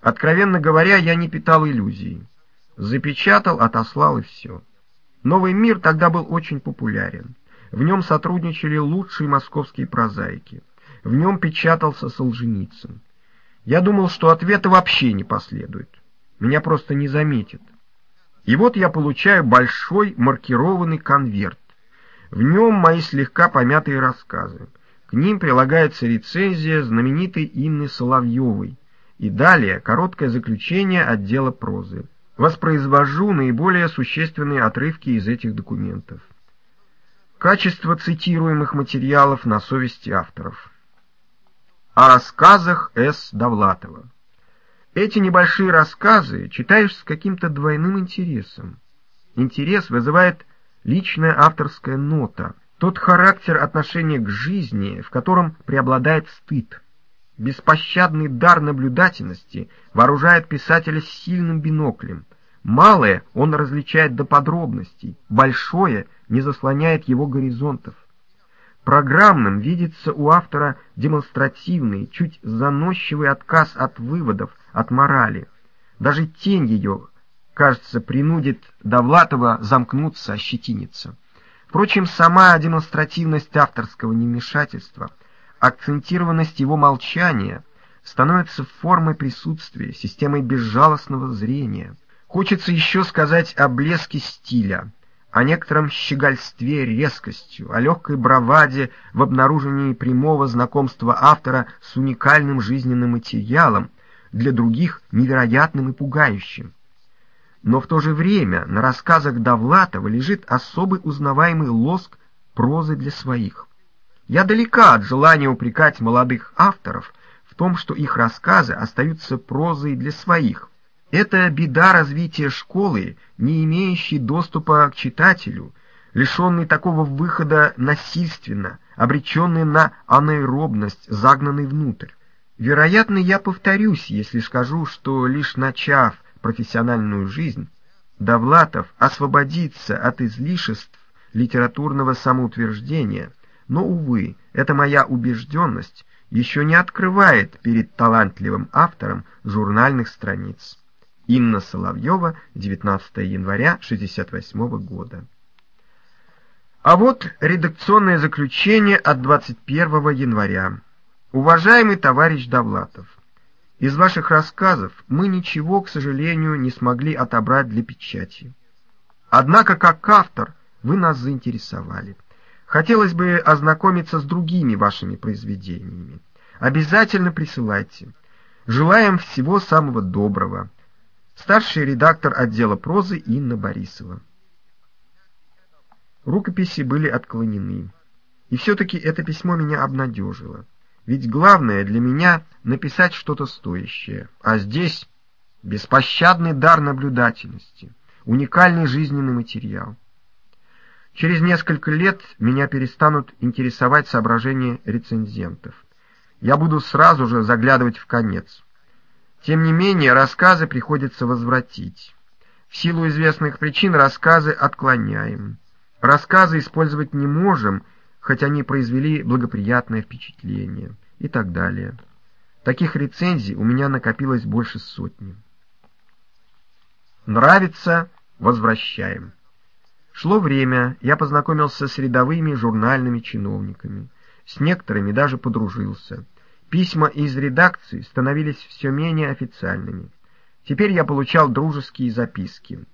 Откровенно говоря, я не питал иллюзий. Запечатал, отослал и все. «Новый мир» тогда был очень популярен. В нем сотрудничали лучшие московские прозаики. В нем печатался Солженицын. Я думал, что ответа вообще не последует. Меня просто не заметят. И вот я получаю большой маркированный конверт. В нем мои слегка помятые рассказы. К ним прилагается рецензия знаменитой Инны Соловьевой. И далее короткое заключение отдела прозы. Воспроизвожу наиболее существенные отрывки из этих документов. Качество цитируемых материалов на совести авторов. О рассказах С. Довлатова. Эти небольшие рассказы читаешь с каким-то двойным интересом. Интерес вызывает личная авторская нота, тот характер отношения к жизни, в котором преобладает стыд. Беспощадный дар наблюдательности вооружает писателя сильным биноклем. Малое он различает до подробностей, большое не заслоняет его горизонтов. Программным видится у автора демонстративный, чуть заносчивый отказ от выводов, от морали. Даже тень ее, кажется, принудит Довлатова замкнуться, ощетиниться. Впрочем, сама демонстративность авторского невмешательства, акцентированность его молчания становится формой присутствия, системой безжалостного зрения. Хочется еще сказать о блеске стиля, о некотором щегольстве резкостью, о легкой браваде в обнаружении прямого знакомства автора с уникальным жизненным материалом, для других невероятным и пугающим. Но в то же время на рассказах Довлатова лежит особый узнаваемый лоск прозы для своих. Я далека от желания упрекать молодых авторов в том, что их рассказы остаются прозой для своих, это беда развития школы, не имеющей доступа к читателю, лишенный такого выхода насильственно, обреченный на анаэробность, загнанный внутрь. Вероятно, я повторюсь, если скажу, что лишь начав профессиональную жизнь, Довлатов освободится от излишеств литературного самоутверждения, но, увы, эта моя убежденность еще не открывает перед талантливым автором журнальных страниц. Инна Соловьева, 19 января 1968 года. А вот редакционное заключение от 21 января. Уважаемый товарищ Довлатов, из ваших рассказов мы ничего, к сожалению, не смогли отобрать для печати. Однако, как автор, вы нас заинтересовали. Хотелось бы ознакомиться с другими вашими произведениями. Обязательно присылайте. Желаем всего самого доброго. Старший редактор отдела прозы Инна Борисова. Рукописи были отклонены. И все-таки это письмо меня обнадежило. Ведь главное для меня — написать что-то стоящее. А здесь беспощадный дар наблюдательности, уникальный жизненный материал. Через несколько лет меня перестанут интересовать соображения рецензентов. Я буду сразу же заглядывать в конец. Тем не менее, рассказы приходится возвратить. В силу известных причин рассказы отклоняем. Рассказы использовать не можем, хоть они произвели благоприятное впечатление, и так далее. Таких рецензий у меня накопилось больше сотни. Нравится — возвращаем. Шло время, я познакомился с рядовыми журнальными чиновниками. С некоторыми даже подружился. Письма из редакции становились все менее официальными. Теперь я получал дружеские записки.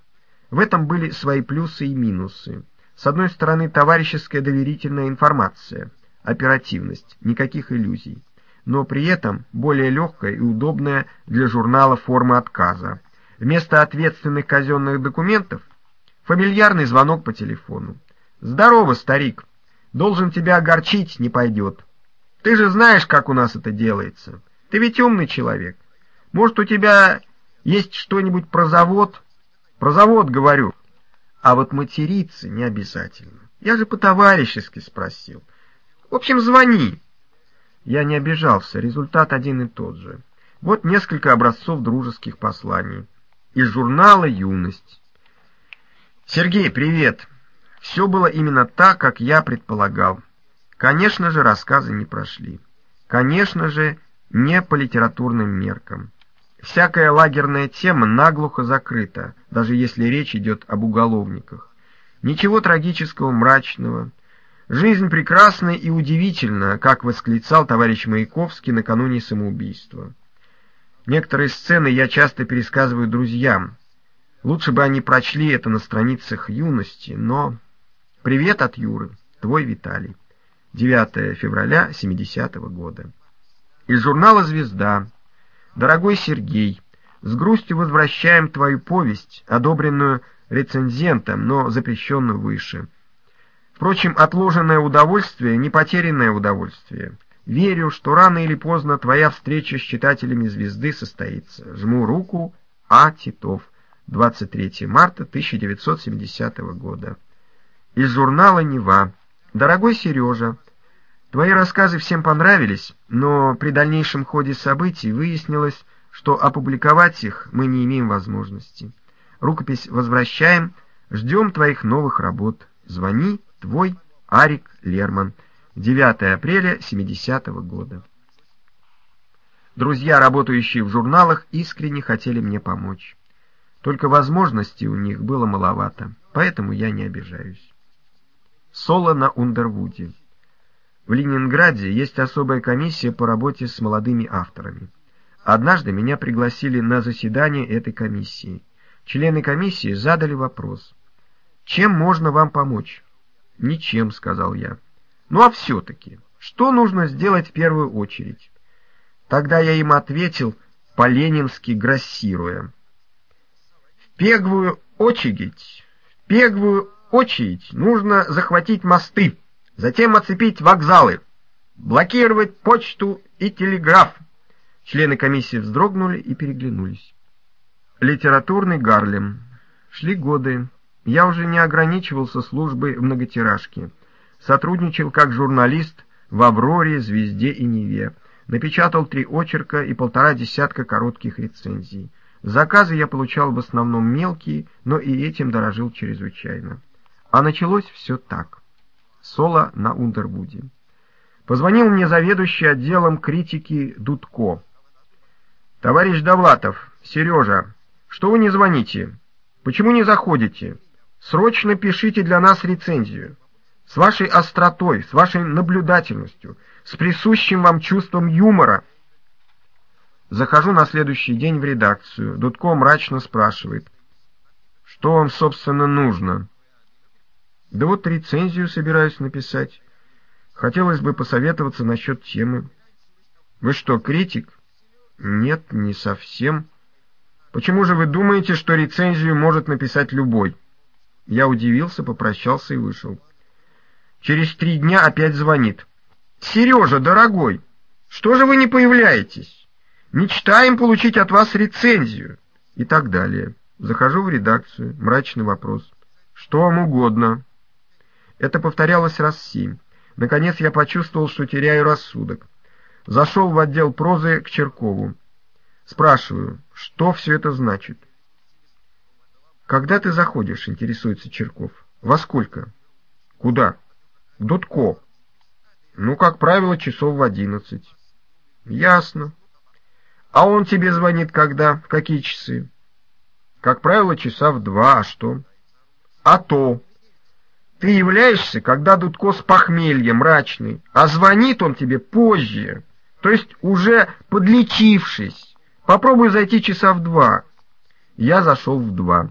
В этом были свои плюсы и минусы. С одной стороны, товарищеская доверительная информация, оперативность, никаких иллюзий, но при этом более легкая и удобная для журнала форма отказа. Вместо ответственных казенных документов — фамильярный звонок по телефону. «Здорово, старик! Должен тебя огорчить, не пойдет. Ты же знаешь, как у нас это делается. Ты ведь умный человек. Может, у тебя есть что-нибудь про завод?» «Про завод, говорю. А вот материться не обязательно. Я же по-товарищески спросил. В общем, звони. Я не обижался, результат один и тот же. Вот несколько образцов дружеских посланий. Из журнала «Юность». «Сергей, привет!» Все было именно так, как я предполагал. Конечно же, рассказы не прошли. Конечно же, не по литературным меркам. Всякая лагерная тема наглухо закрыта, даже если речь идет об уголовниках. Ничего трагического, мрачного. Жизнь прекрасна и удивительна, как восклицал товарищ Маяковский накануне самоубийства. Некоторые сцены я часто пересказываю друзьям. Лучше бы они прочли это на страницах юности, но... Привет от Юры, твой Виталий. 9 февраля 70 -го года. Из журнала «Звезда» Дорогой Сергей, с грустью возвращаем твою повесть, одобренную рецензентом, но запрещенную выше. Впрочем, отложенное удовольствие — не потерянное удовольствие. Верю, что рано или поздно твоя встреча с читателями «Звезды» состоится. Жму руку А. Титов. 23 марта 1970 года. Из журнала «Нева». Дорогой Сережа, Твои рассказы всем понравились, но при дальнейшем ходе событий выяснилось, что опубликовать их мы не имеем возможности. Рукопись возвращаем, ждем твоих новых работ. Звони, твой Арик Лерман. 9 апреля 70 -го года. Друзья, работающие в журналах, искренне хотели мне помочь. Только возможностей у них было маловато, поэтому я не обижаюсь. Соло на Ундервуде. В Ленинграде есть особая комиссия по работе с молодыми авторами. Однажды меня пригласили на заседание этой комиссии. Члены комиссии задали вопрос. «Чем можно вам помочь?» «Ничем», — сказал я. «Ну а все-таки, что нужно сделать в первую очередь?» Тогда я им ответил, по-ленински грассируя. «В первую очередь, в первую очередь нужно захватить мосты» затем оцепить вокзалы, блокировать почту и телеграф. Члены комиссии вздрогнули и переглянулись. Литературный Гарлем. Шли годы. я уже не ограничивался службой в многотиражке. Сотрудничал как журналист в «Авроре», «Звезде» и «Неве». Напечатал три очерка и полтора десятка коротких рецензий. Заказы я получал в основном мелкие, но и этим дорожил чрезвычайно. А началось все так. Соло на Ундервуде. Позвонил мне заведующий отделом критики Дудко. «Товарищ Довлатов, Сережа, что вы не звоните? Почему не заходите? Срочно пишите для нас рецензию. С вашей остротой, с вашей наблюдательностью, с присущим вам чувством юмора». Захожу на следующий день в редакцию. Дудко мрачно спрашивает. «Что вам, собственно, нужно?» «Да вот рецензию собираюсь написать». Хотелось бы посоветоваться насчет темы. Вы что, критик? Нет, не совсем. Почему же вы думаете, что рецензию может написать любой? Я удивился, попрощался и вышел. Через три дня опять звонит. «Сережа, дорогой, что же вы не появляетесь? Мечтаем получить от вас рецензию». И так далее. Захожу в редакцию. Мрачный вопрос. «Что вам угодно?» Это повторялось раз семь. Наконец я почувствовал, что теряю рассудок. Зашел в отдел прозы к Черкову. Спрашиваю, что все это значит? «Когда ты заходишь?» — интересуется Черков. «Во сколько?» «Куда?» «В Дудко». «Ну, как правило, часов в одиннадцать». «Ясно. А он тебе звонит когда? В какие часы?» «Как правило, часа в два. А что?» «А то. Ты являешься, когда Дудко с похмелья мрачный, а звонит он тебе позже, то есть уже подлечившись. Попробуй зайти часа в два. Я зашел в два.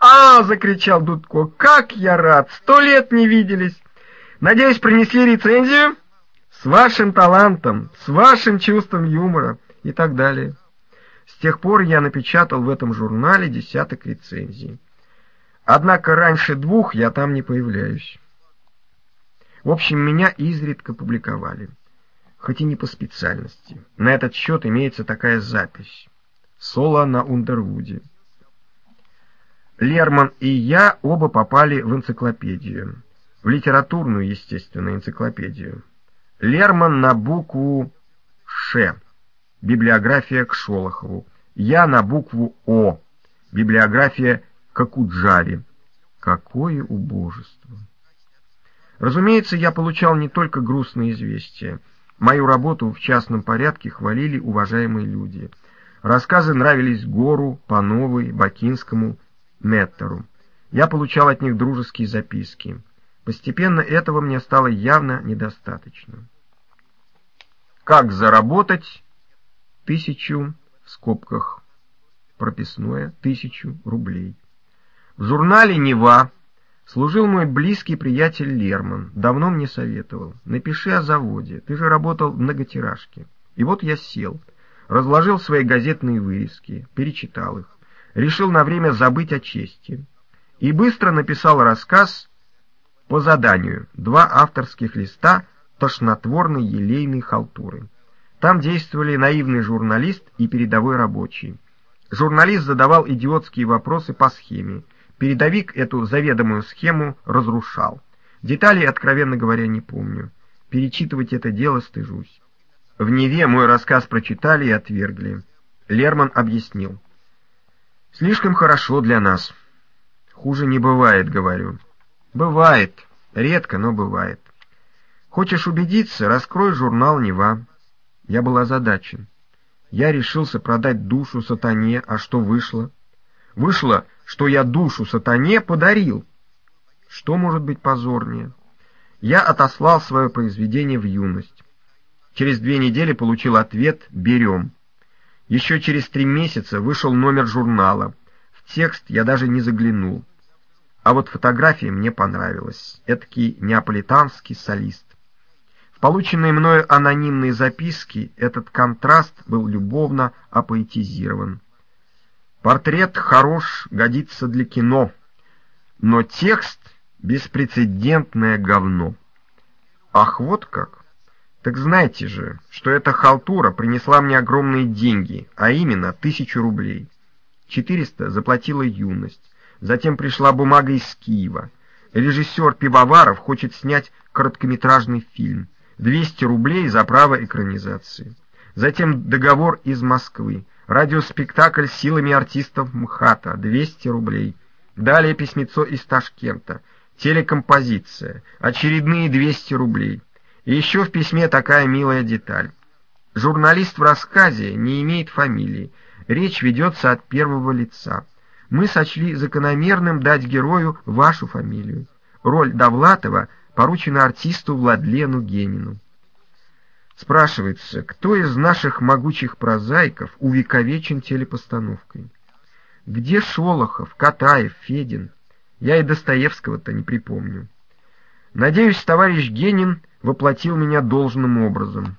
«А!» — закричал Дудко. «Как я рад! Сто лет не виделись! Надеюсь, принесли рецензию? С вашим талантом, с вашим чувством юмора» и так далее. С тех пор я напечатал в этом журнале десяток рецензий. Однако раньше двух я там не появляюсь. В общем, меня изредка публиковали, хоть и не по специальности. На этот счет имеется такая запись. Соло на Ундервуде. Лерман и я оба попали в энциклопедию. В литературную, естественно, энциклопедию. Лерман на букву «Ш». Библиография к Шолохову. Я на букву «О». Библиография Какуджари. Какое убожество! Разумеется, я получал не только грустные известия. Мою работу в частном порядке хвалили уважаемые люди. Рассказы нравились Гору, Пановой, Бакинскому, Меттеру. Я получал от них дружеские записки. Постепенно этого мне стало явно недостаточно. Как заработать тысячу, в скобках, прописное, тысячу рублей? В журнале «Нева» служил мой близкий приятель Лерман. Давно мне советовал. Напиши о заводе. Ты же работал в многотиражке. И вот я сел. Разложил свои газетные вырезки. Перечитал их. Решил на время забыть о чести. И быстро написал рассказ по заданию. Два авторских листа тошнотворной елейной халтуры. Там действовали наивный журналист и передовой рабочий. Журналист задавал идиотские вопросы по схеме. Передовик эту заведомую схему разрушал. Деталей, откровенно говоря, не помню. Перечитывать это дело стыжусь. В Неве мой рассказ прочитали и отвергли. Лерман объяснил. «Слишком хорошо для нас. Хуже не бывает, говорю». «Бывает. Редко, но бывает. Хочешь убедиться, раскрой журнал «Нева». Я был озадачен. Я решился продать душу сатане, а что вышло? Вышло, что я душу сатане подарил. Что может быть позорнее? Я отослал свое произведение в юность. Через две недели получил ответ «Берем». Еще через три месяца вышел номер журнала. В текст я даже не заглянул. А вот фотография мне понравилась. Эдакий неаполитанский солист. В полученной мною анонимной записке этот контраст был любовно апоэтизирован. Портрет хорош, годится для кино, но текст — беспрецедентное говно. Ах, вот как! Так знаете же, что эта халтура принесла мне огромные деньги, а именно тысячу рублей. Четыреста заплатила юность, Затем пришла бумага из Киева. Режиссер Пивоваров хочет снять короткометражный фильм. 200 рублей за право экранизации. Затем договор из Москвы. Радиоспектакль силами артистов МХАТа. 200 рублей. Далее письмецо из Ташкента. Телекомпозиция. Очередные 200 рублей. И еще в письме такая милая деталь. Журналист в рассказе не имеет фамилии. Речь ведется от первого лица. Мы сочли закономерным дать герою вашу фамилию. Роль Довлатова поручена артисту Владлену Генину. Спрашивается, кто из наших могучих прозаиков увековечен телепостановкой? Где Шолохов, Катаев, Федин? Я и Достоевского-то не припомню. Надеюсь, товарищ Генин воплотил меня должным образом.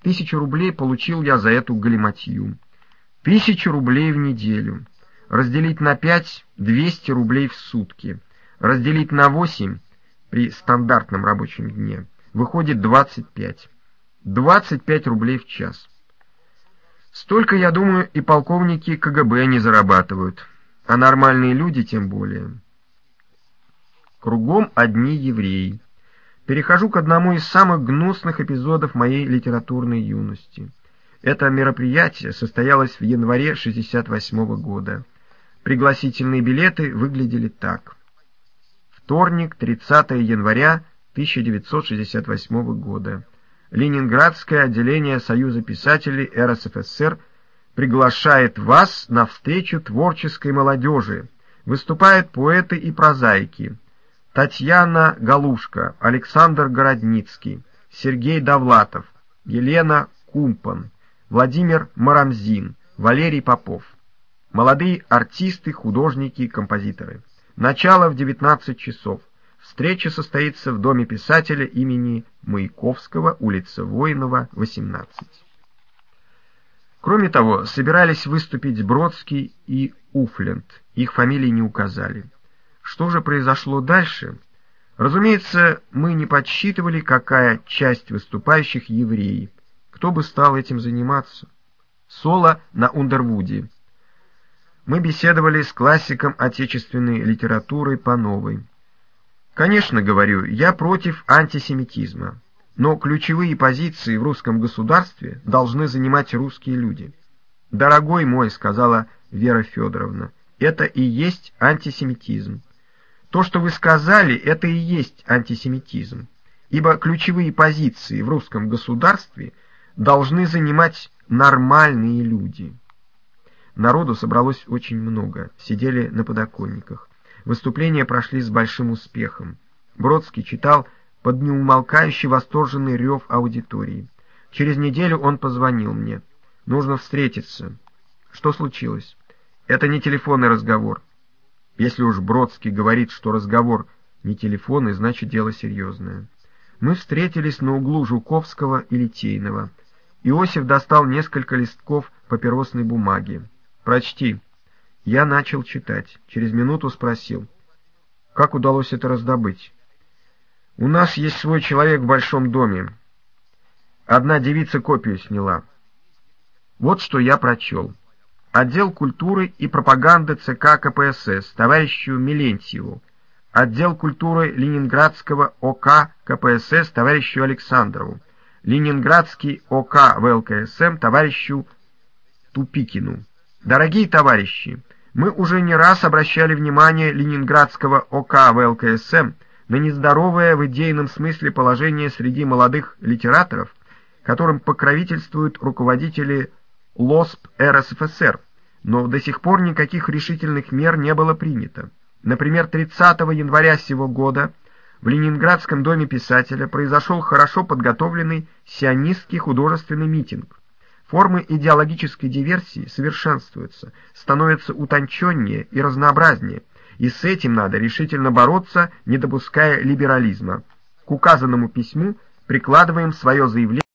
Тысячу рублей получил я за эту галиматью. Тысячу рублей в неделю. Разделить на пять — двести рублей в сутки. Разделить на восемь при стандартном рабочем дне выходит двадцать пять. Двадцать пять рублей в час. Столько, я думаю, и полковники КГБ не зарабатывают, а нормальные люди тем более. Кругом одни евреи. Перехожу к одному из самых гнусных эпизодов моей литературной юности. Это мероприятие состоялось в январе 68 -го года. Пригласительные билеты выглядели так. Вторник, 30 января 1968 года. Ленинградское отделение Союза писателей РСФСР приглашает вас на встречу творческой молодежи. Выступают поэты и прозаики. Татьяна Галушка, Александр Городницкий, Сергей Довлатов, Елена Кумпан, Владимир Марамзин, Валерий Попов. Молодые артисты, художники и композиторы. Начало в 19 часов. Встреча состоится в Доме писателя имени Маяковского, улица Воинова, 18. Кроме того, собирались выступить Бродский и Уфленд. Их фамилии не указали. Что же произошло дальше? Разумеется, мы не подсчитывали, какая часть выступающих евреи. Кто бы стал этим заниматься? Соло на Ундервуде. Мы беседовали с классиком отечественной литературы по новой. Конечно, говорю, я против антисемитизма, но ключевые позиции в русском государстве должны занимать русские люди. «Дорогой мой», — сказала Вера Федоровна, — «это и есть антисемитизм». То, что вы сказали, это и есть антисемитизм, ибо ключевые позиции в русском государстве должны занимать нормальные люди. Народу собралось очень много, сидели на подоконниках. Выступления прошли с большим успехом. Бродский читал под неумолкающий восторженный рев аудитории. Через неделю он позвонил мне. Нужно встретиться. Что случилось? Это не телефонный разговор. Если уж Бродский говорит, что разговор не телефонный, значит дело серьезное. Мы встретились на углу Жуковского и Литейного. Иосиф достал несколько листков папиросной бумаги. «Прочти». Я начал читать. Через минуту спросил. «Как удалось это раздобыть?» «У нас есть свой человек в большом доме. Одна девица копию сняла. Вот что я прочел отдел культуры и пропаганды ЦК КПСС товарищу Милентьеву, отдел культуры Ленинградского ОК КПСС товарищу Александрову, Ленинградский ОК ВЛКСМ товарищу Тупикину. Дорогие товарищи, мы уже не раз обращали внимание Ленинградского ОК ВЛКСМ на нездоровое в идейном смысле положение среди молодых литераторов, которым покровительствуют руководители ЛОСП РСФСР, но до сих пор никаких решительных мер не было принято. Например, 30 января сего года в Ленинградском доме писателя произошел хорошо подготовленный сионистский художественный митинг. Формы идеологической диверсии совершенствуются, становятся утонченнее и разнообразнее, и с этим надо решительно бороться, не допуская либерализма. К указанному письму прикладываем свое заявление